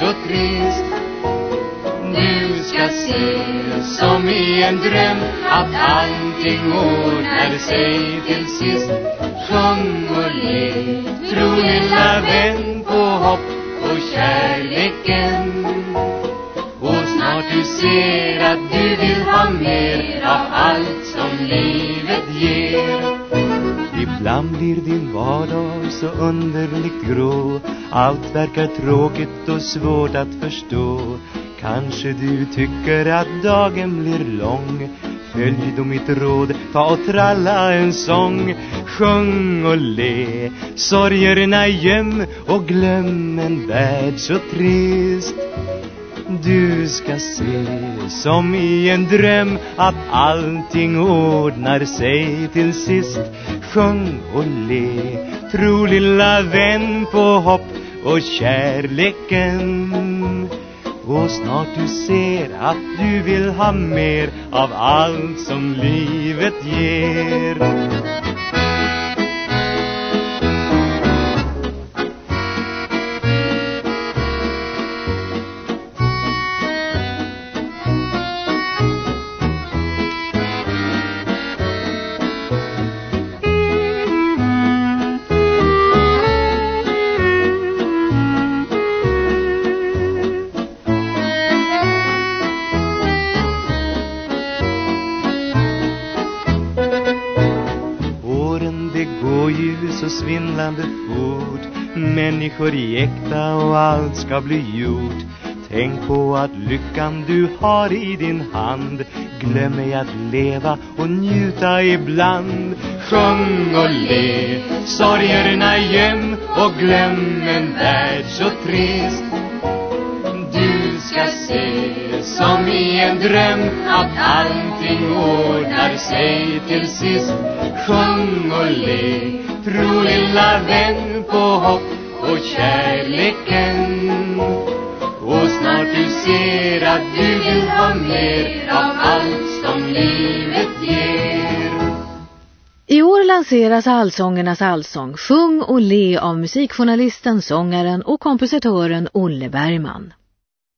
så trist. Du ska se som i en dröm Att allting ordnar sig till sist. Sjung och le Tro lilla vän på hopp och kärleken. Och snart du ser blir din vardag så underligt grå. Allt verkar tråkigt och svårt att förstå. Kanske du tycker att dagen blir lång. Följ då mitt råd, ta och tralla en sång. Sjung och le, sorgerna göm och glöm en värld så trist du ska se som i en dröm att allting ordnar sig till sist. Sjung och le, tro lilla vän på hopp och kärleken. Och snart du ser att du vill ha mer av allt som livet ger. Och ljus och svindlande ford. Människor jäkta och allt ska bli gjort. Tänk på att lyckan du har i din hand. Glöm ej att leva och njuta ibland. Sjung och le, sorgerna göm och glöm en värld så trist. Du ska se som i en dröm att allting ordnar sig till sist. Sjung och le, tro lilla vän på hopp och kärleken. Och snart du ser att du vill ha mer av allt som livet ger. I år lanseras Allsångernas allsång. Sjung och le av musikjournalisten, sångaren och kompositören Olle Bergman.